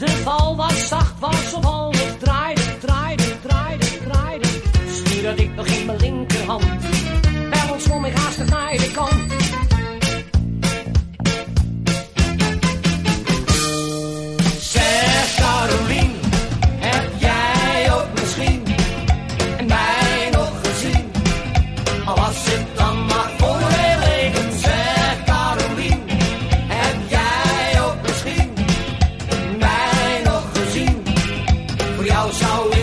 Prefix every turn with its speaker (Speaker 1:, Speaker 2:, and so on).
Speaker 1: De val was zacht, was op 小少